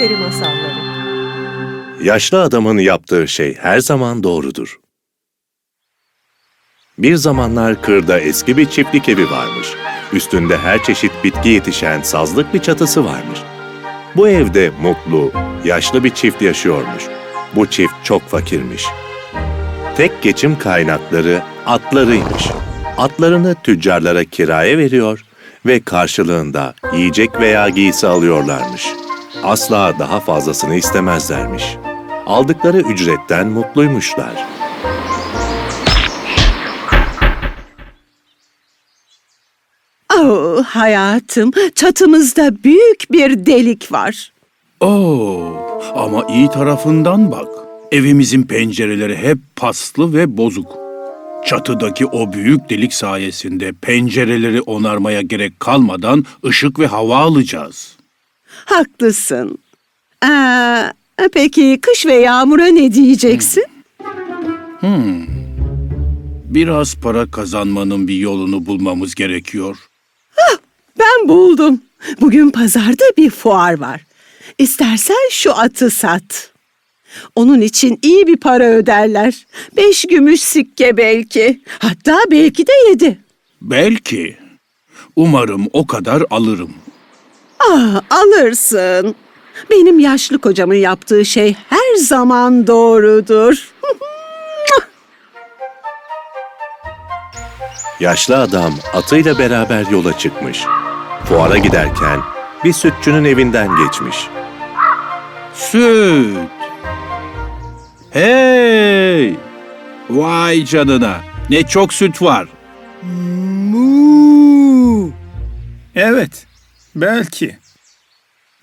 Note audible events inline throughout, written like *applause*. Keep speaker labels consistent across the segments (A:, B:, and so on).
A: Peri Masalları
B: Yaşlı adamın yaptığı şey her zaman doğrudur. Bir zamanlar kırda eski bir çiftlik evi varmış. Üstünde her çeşit bitki yetişen sazlık bir çatısı varmış. Bu evde mutlu, yaşlı bir çift yaşıyormuş. Bu çift çok fakirmiş. Tek geçim kaynakları atlarıymış. Atlarını tüccarlara kiraya veriyor ve karşılığında yiyecek veya giysi alıyorlarmış. Asla daha fazlasını istemezlermiş. Aldıkları ücretten mutluymuşlar.
C: Oh hayatım, çatımızda büyük bir delik var.
D: Oo, ama iyi tarafından bak. Evimizin pencereleri hep paslı ve bozuk. Çatıdaki o büyük delik sayesinde pencereleri onarmaya gerek kalmadan ışık ve hava alacağız.
C: Haklısın. Aa, peki kış ve yağmura ne diyeceksin?
D: Biraz para kazanmanın bir yolunu bulmamız gerekiyor.
C: Ben buldum. Bugün pazarda bir fuar var. İstersen şu atı sat. Onun için iyi bir para öderler. Beş gümüş sikke belki. Hatta belki de yedi.
D: Belki. Umarım o kadar alırım.
C: Ah, alırsın. Benim yaşlı kocamın yaptığı şey her zaman doğrudur. *laughs*
B: Yaşlı adam atıyla beraber yola çıkmış. Fuara giderken bir sütçünün evinden geçmiş.
D: Süt. Hey! Vay canına. Ne çok süt var.
E: Evet, belki.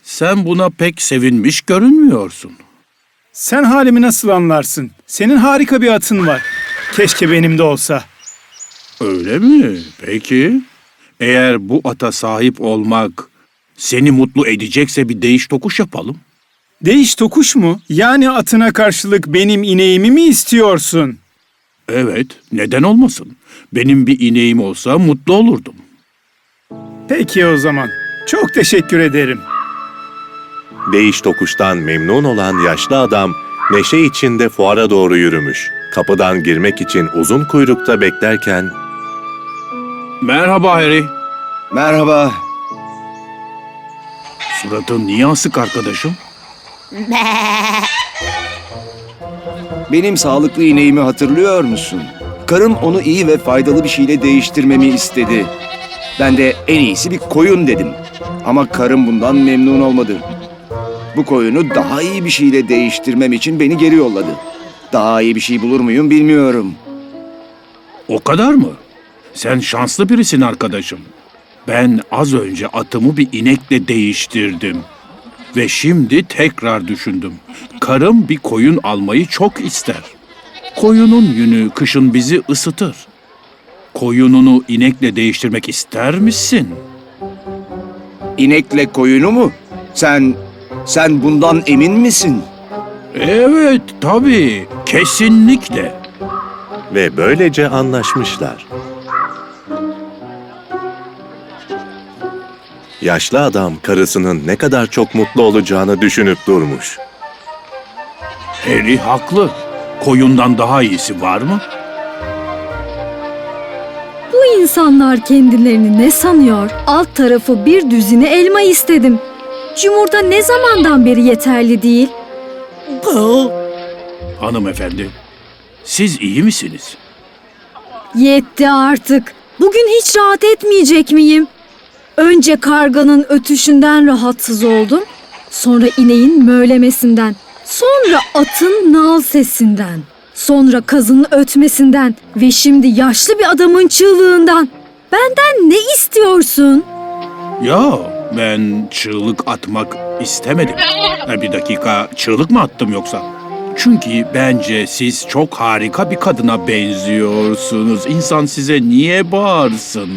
D: Sen buna pek sevinmiş görünmüyorsun.
E: Sen halimi nasıl anlarsın? Senin harika bir atın var. Keşke benim de olsa.
D: Öyle mi? Peki. Eğer bu ata sahip olmak seni mutlu edecekse bir değiş tokuş yapalım.
E: Değiş tokuş mu? Yani atına karşılık benim ineğimi mi istiyorsun?
D: Evet, neden olmasın? Benim bir ineğim olsa mutlu olurdum.
E: Peki o zaman. Çok teşekkür ederim.
B: Değiş tokuştan memnun olan yaşlı adam neşe içinde fuara doğru yürümüş. Kapıdan girmek için uzun kuyrukta beklerken
D: Merhaba Harry.
F: Merhaba.
D: Suratın niye asık arkadaşım? *laughs*
F: Benim sağlıklı ineğimi hatırlıyor musun? Karım onu iyi ve faydalı bir şeyle değiştirmemi istedi. Ben de en iyisi bir koyun dedim. Ama karım bundan memnun olmadı. Bu koyunu daha iyi bir şeyle değiştirmem için beni geri yolladı. Daha iyi bir şey bulur muyum bilmiyorum.
D: O kadar mı? Sen şanslı birisin arkadaşım. Ben az önce atımı bir inekle değiştirdim. Ve şimdi tekrar düşündüm. Karım bir koyun almayı çok ister. Koyunun yünü kışın bizi ısıtır. Koyununu inekle değiştirmek ister misin?
F: İnekle koyunu mu? Sen, sen bundan emin misin?
D: Evet, tabii. Kesinlikle.
B: ve böylece anlaşmışlar. Yaşlı adam karısının ne kadar çok mutlu olacağını düşünüp durmuş.
D: Harry haklı. Koyundan daha iyisi var mı?
G: İnsanlar kendilerini ne sanıyor? Alt tarafı bir düzine elma istedim. Yumurta ne zamandan beri yeterli değil?
D: Hanımefendi, siz iyi misiniz?
G: Yetti artık. Bugün hiç rahat etmeyecek miyim? Önce karganın ötüşünden rahatsız oldum. Sonra ineğin möylemesinden. Sonra atın nal sesinden. Sonra kazının ötmesinden. Ve şimdi yaşlı bir adamın çığlığından. Benden ne istiyorsun?
D: Ya ben çığlık atmak istemedim. Ha, bir dakika çığlık mı attım yoksa? Çünkü bence siz çok harika bir kadına benziyorsunuz. İnsan size niye bağırsın?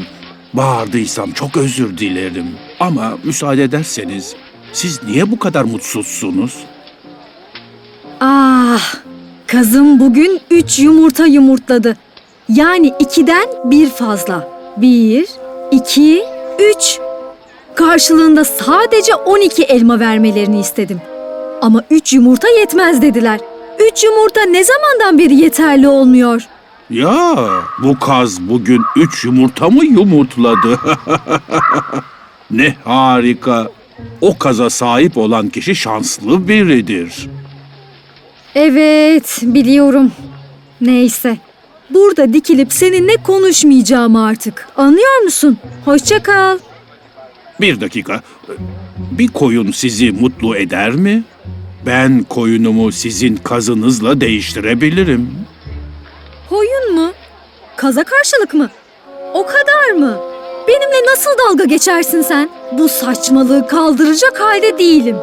D: Bağırdıysam çok özür dilerim. Ama müsaade ederseniz siz niye bu kadar mutsuzsunuz?
G: Ah, kazım bugün üç yumurta yumurtladı. Yani ikiden bir fazla. Bir, iki, üç. Karşılığında sadece 12 elma vermelerini istedim. Ama üç yumurta yetmez dediler. Üç yumurta ne zamandan beri yeterli olmuyor?
D: Ya bu kaz bugün üç yumurta mı yumurtladı? *laughs* ne harika. O kaza sahip olan kişi şanslı biridir.
G: Evet, biliyorum. Neyse. Burada dikilip seninle konuşmayacağım artık. Anlıyor musun? Hoşça kal.
D: Bir dakika. Bir koyun sizi mutlu eder mi? Ben koyunumu sizin kazınızla değiştirebilirim.
G: Koyun mu? Kaza karşılık mı? O kadar mı? Benimle nasıl dalga geçersin sen? Bu saçmalığı kaldıracak halde değilim.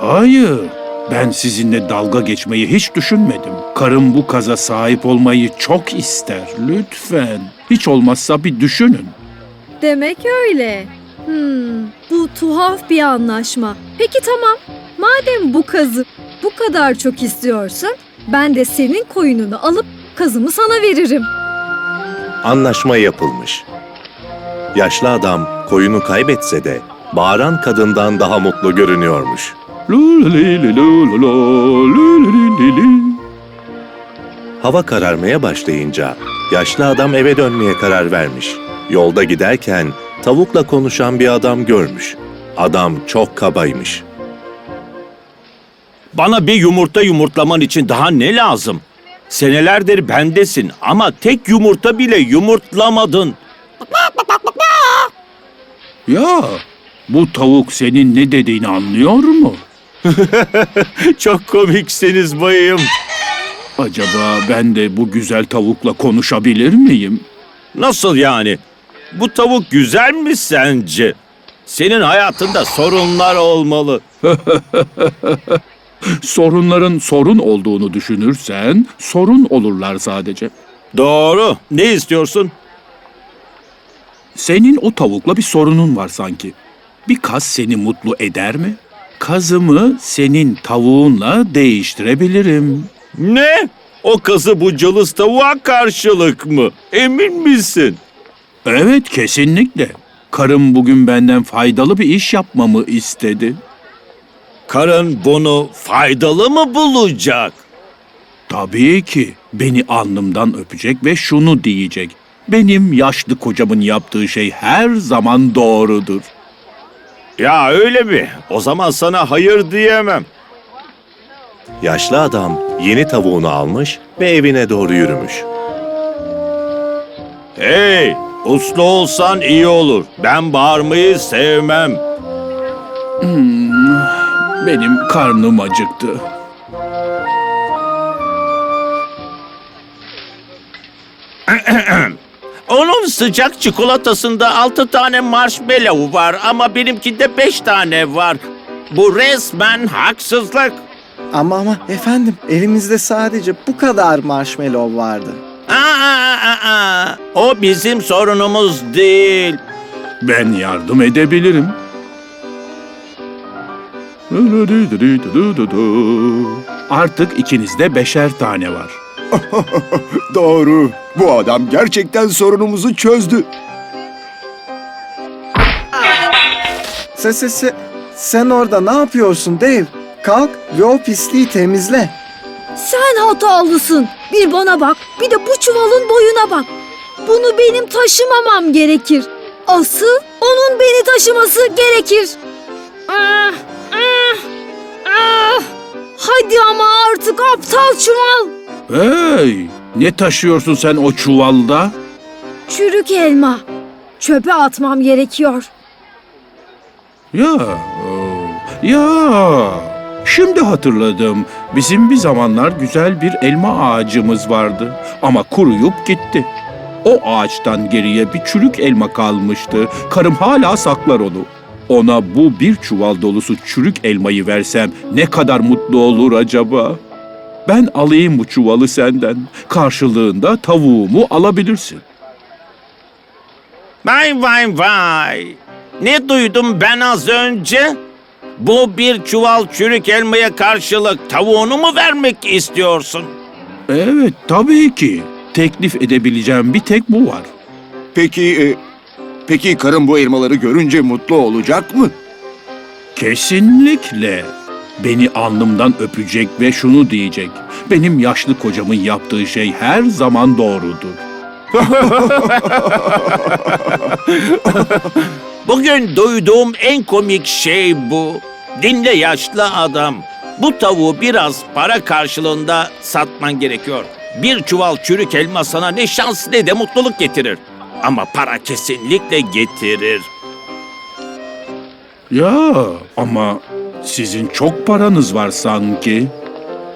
D: Hayır. Ben sizinle dalga geçmeyi hiç düşünmedim. Karım bu kaza sahip olmayı çok ister. Lütfen. Hiç olmazsa bir düşünün.
G: Demek öyle. Hmm, bu tuhaf bir anlaşma. Peki tamam. Madem bu kazı bu kadar çok istiyorsun, ben de senin koyununu alıp kazımı sana veririm.
B: Anlaşma yapılmış. Yaşlı adam koyunu kaybetse de bağıran kadından daha mutlu görünüyormuş. Hava kararmaya başlayınca yaşlı adam eve dönmeye karar vermiş. Yolda giderken tavukla konuşan bir adam görmüş. Adam çok kabaymış.
A: Bana bir yumurta yumurtlaman için daha ne lazım? Senelerdir bendesin ama tek yumurta bile yumurtlamadın.
D: Ya bu tavuk senin ne dediğini anlıyor mu? *laughs*
A: Çok komiksiniz bayım.
D: Acaba ben de bu güzel tavukla konuşabilir miyim?
A: Nasıl yani? Bu tavuk güzel mi sence? Senin hayatında sorunlar olmalı. *laughs*
D: Sorunların sorun olduğunu düşünürsen sorun olurlar sadece.
A: Doğru. Ne istiyorsun?
D: Senin o tavukla bir sorunun var sanki. Bir kaz seni mutlu eder mi? Kazımı senin tavuğunla değiştirebilirim.
A: Ne? O kazı bu cılız tavuğa karşılık mı? Emin misin?
D: Evet kesinlikle. Karım bugün benden faydalı bir iş yapmamı istedi.
A: Karın bunu faydalı mı bulacak?
D: Tabii ki beni alnımdan öpecek ve şunu diyecek. Benim yaşlı kocamın yaptığı şey her zaman doğrudur.
A: Ya öyle mi? O zaman sana hayır diyemem.
B: Yaşlı adam yeni tavuğunu almış ve evine doğru yürümüş.
A: Hey, uslu olsan iyi olur. Ben bağırmayı sevmem.
D: Benim karnım acıktı.
A: Sıcak çikolatasında altı tane marshmallow var ama benimkinde beş tane var. Bu resmen haksızlık.
H: Ama ama efendim elimizde sadece bu kadar marshmallow vardı.
A: Aa, aa, aa. O bizim sorunumuz değil.
D: Ben yardım edebilirim. Artık ikinizde beşer tane var. *laughs*
F: Doğru. Bu adam gerçekten sorunumuzu çözdü.
H: Se, se, se, sen orada ne yapıyorsun Dave? Kalk ve o pisliği temizle.
G: Sen hatalısın. Bir bana bak, bir de bu çuvalın boyuna bak. Bunu benim taşımamam gerekir. Asıl onun beni taşıması gerekir. Ah, ah, ah. Hadi ama artık aptal çuval.
D: Hey, ne taşıyorsun sen o çuvalda?
G: Çürük elma. Çöpe atmam gerekiyor.
D: Ya, ya. Şimdi hatırladım. Bizim bir zamanlar güzel bir elma ağacımız vardı ama kuruyup gitti. O ağaçtan geriye bir çürük elma kalmıştı. Karım hala saklar onu. Ona bu bir çuval dolusu çürük elmayı versem ne kadar mutlu olur acaba? Ben alayım bu çuvalı senden. Karşılığında tavuğumu alabilirsin.
A: Vay vay vay. Ne duydum ben az önce? Bu bir çuval çürük elmaya karşılık tavuğunu mu vermek istiyorsun?
D: Evet, tabii ki. Teklif edebileceğim bir tek bu var.
F: Peki, e, peki karım bu elmaları görünce mutlu olacak mı?
D: Kesinlikle. Beni alnımdan öpecek ve şunu diyecek. Benim yaşlı kocamın yaptığı şey her zaman doğrudur. *laughs*
A: Bugün duyduğum en komik şey bu. Dinle yaşlı adam. Bu tavuğu biraz para karşılığında satman gerekiyor. Bir çuval çürük elma sana ne şans ne de mutluluk getirir. Ama para kesinlikle getirir.
D: Ya ama sizin çok paranız var sanki.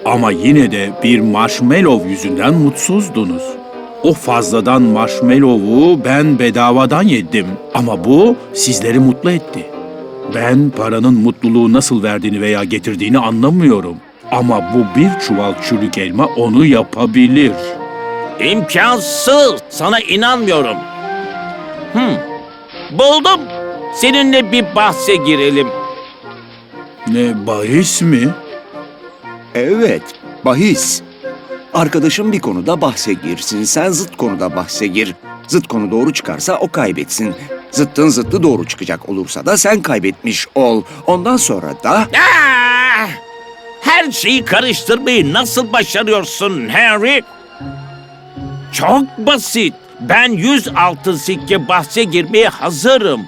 D: Ama yine de bir marshmallow yüzünden mutsuzdunuz. O fazladan marshmallow'u ben bedavadan yedim. Ama bu sizleri mutlu etti. Ben paranın mutluluğu nasıl verdiğini veya getirdiğini anlamıyorum. Ama bu bir çuval çürük elma onu yapabilir.
A: İmkansız. Sana inanmıyorum. Hmm. Buldum. Seninle bir bahse girelim.
D: Ne bahis mi?
F: Evet, bahis. Arkadaşım bir konuda bahse girsin, sen zıt konuda bahse gir. Zıt konu doğru çıkarsa o kaybetsin. Zıttın zıttı doğru çıkacak olursa da sen kaybetmiş ol. Ondan sonra da...
A: Ah! Her şeyi karıştırmayı nasıl başarıyorsun Harry? Çok basit. Ben yüz altın sikke bahse girmeye hazırım.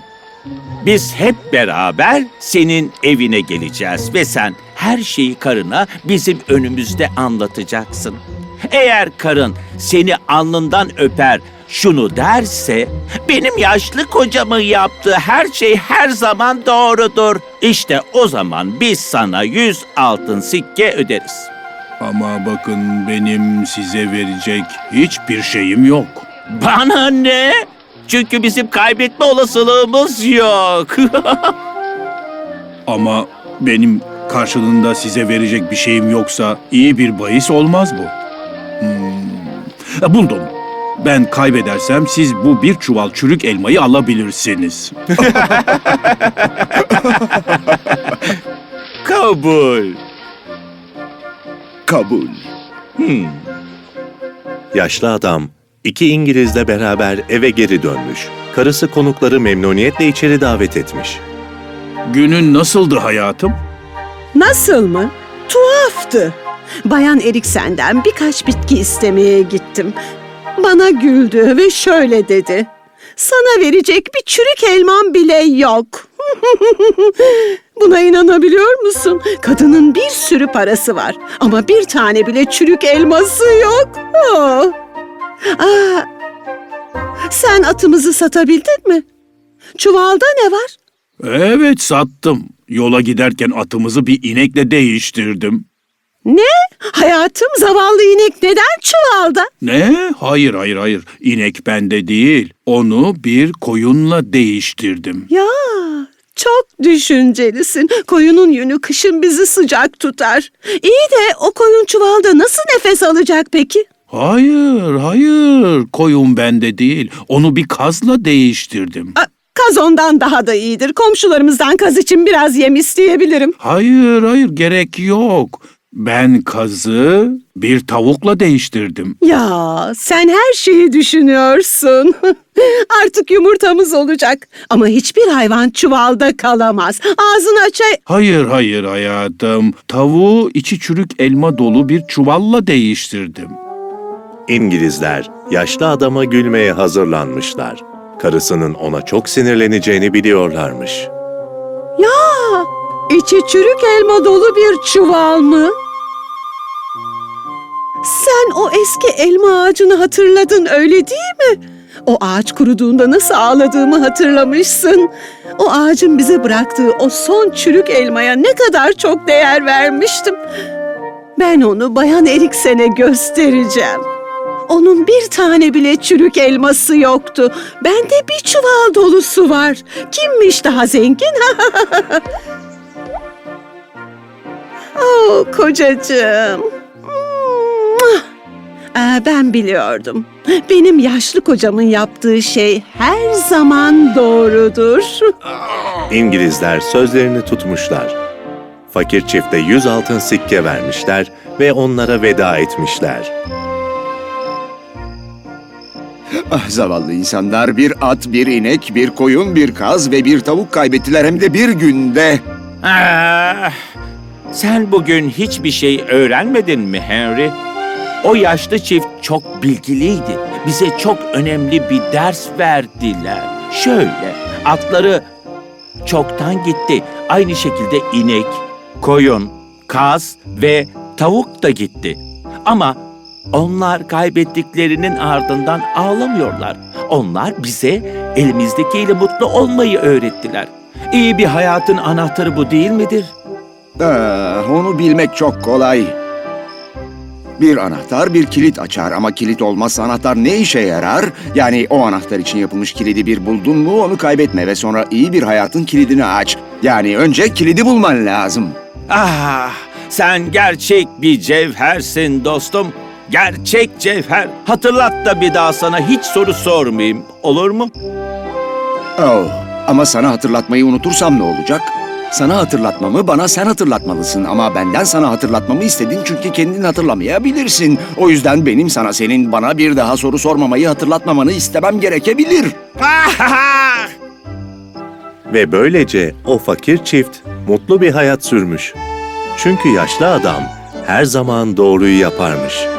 A: Biz hep beraber senin evine geleceğiz ve sen her şeyi karına bizim önümüzde anlatacaksın. Eğer karın seni alnından öper, şunu derse, benim yaşlı kocamın yaptığı her şey her zaman doğrudur. İşte o zaman biz sana yüz altın sikke öderiz.
D: Ama bakın benim size verecek hiçbir şeyim yok.
A: Bana ne? Çünkü bizim kaybetme olasılığımız yok. *laughs*
D: Ama benim karşılığında size verecek bir şeyim yoksa iyi bir bahis olmaz bu. Hmm. Buldum. Ben kaybedersem siz bu bir çuval çürük elmayı alabilirsiniz. *laughs*
A: Kabul.
F: Kabul.
A: Hmm.
B: Yaşlı adam iki İngilizle beraber eve geri dönmüş. Karısı konukları memnuniyetle içeri davet etmiş.
D: Günün nasıldı hayatım?
C: Nasıl mı? Tuhaftı. Bayan Eriksen'den birkaç bitki istemeye gittim. Bana güldü ve şöyle dedi. Sana verecek bir çürük elmam bile yok. *laughs* Buna inanabiliyor musun? Kadının bir sürü parası var ama bir tane bile çürük elması yok. Oh. Aa, sen atımızı satabildin mi? Çuvalda ne var?
D: Evet sattım. Yola giderken atımızı bir inekle değiştirdim.
C: Ne? Hayatım zavallı inek neden çuvalda?
D: Ne? Hayır hayır hayır. İnek bende değil. Onu bir koyunla değiştirdim.
C: Ya çok düşüncelisin. Koyunun yünü kışın bizi sıcak tutar. İyi de o koyun çuvalda nasıl nefes alacak peki?
D: Hayır, hayır. Koyun bende değil. Onu bir kazla değiştirdim.
C: A, Kaz ondan daha da iyidir. Komşularımızdan kaz için biraz yem isteyebilirim.
D: Hayır, hayır. Gerek yok. Ben kazı bir tavukla değiştirdim.
C: Ya sen her şeyi düşünüyorsun. *laughs* Artık yumurtamız olacak. Ama hiçbir hayvan çuvalda kalamaz. Ağzını açay...
D: Hayır, hayır hayatım. Tavuğu içi çürük elma dolu bir çuvalla değiştirdim.
B: İngilizler yaşlı adama gülmeye hazırlanmışlar. Karısının ona çok sinirleneceğini biliyorlarmış.
C: Ya içi çürük elma dolu bir çuval mı? Sen o eski elma ağacını hatırladın öyle değil mi? O ağaç kuruduğunda nasıl ağladığımı hatırlamışsın. O ağacın bize bıraktığı o son çürük elmaya ne kadar çok değer vermiştim. Ben onu Bayan Eriksen'e göstereceğim. Onun bir tane bile çürük elması yoktu. Bende bir çuval dolusu var. Kimmiş daha zengin? *laughs* oh kocacığım. Aa, ben biliyordum. Benim yaşlı kocamın yaptığı şey her zaman doğrudur. *laughs*
B: İngilizler sözlerini tutmuşlar. Fakir çifte yüz altın sikke vermişler ve onlara veda etmişler.
F: Ah zavallı insanlar bir at, bir inek, bir koyun, bir kaz ve bir tavuk kaybettiler hem de bir günde.
A: Ah, Sen bugün hiçbir şey öğrenmedin mi Henry? O yaşlı çift çok bilgiliydi. Bize çok önemli bir ders verdiler. Şöyle, atları çoktan gitti. Aynı şekilde inek, koyun, kaz ve tavuk da gitti. Ama onlar kaybettiklerinin ardından ağlamıyorlar. Onlar bize elimizdekiyle mutlu olmayı öğrettiler. İyi bir hayatın anahtarı bu değil midir?
F: Ah, onu bilmek çok kolay. Bir anahtar bir kilit açar ama kilit olmazsa anahtar ne işe yarar? Yani o anahtar için yapılmış kilidi bir buldun mu onu kaybetme ve sonra iyi bir hayatın kilidini aç. Yani önce kilidi bulman lazım.
A: Ah, sen gerçek bir cevhersin dostum. Gerçek cevher. Hatırlat da bir daha sana hiç soru sormayayım. Olur mu?
F: Oh, ama sana hatırlatmayı unutursam ne olacak? Sana hatırlatmamı bana sen hatırlatmalısın ama benden sana hatırlatmamı istedin çünkü kendin hatırlamayabilirsin. O yüzden benim sana senin bana bir daha soru sormamayı hatırlatmamanı istemem gerekebilir. *laughs*
B: Ve böylece o fakir çift mutlu bir hayat sürmüş. Çünkü yaşlı adam her zaman doğruyu yaparmış.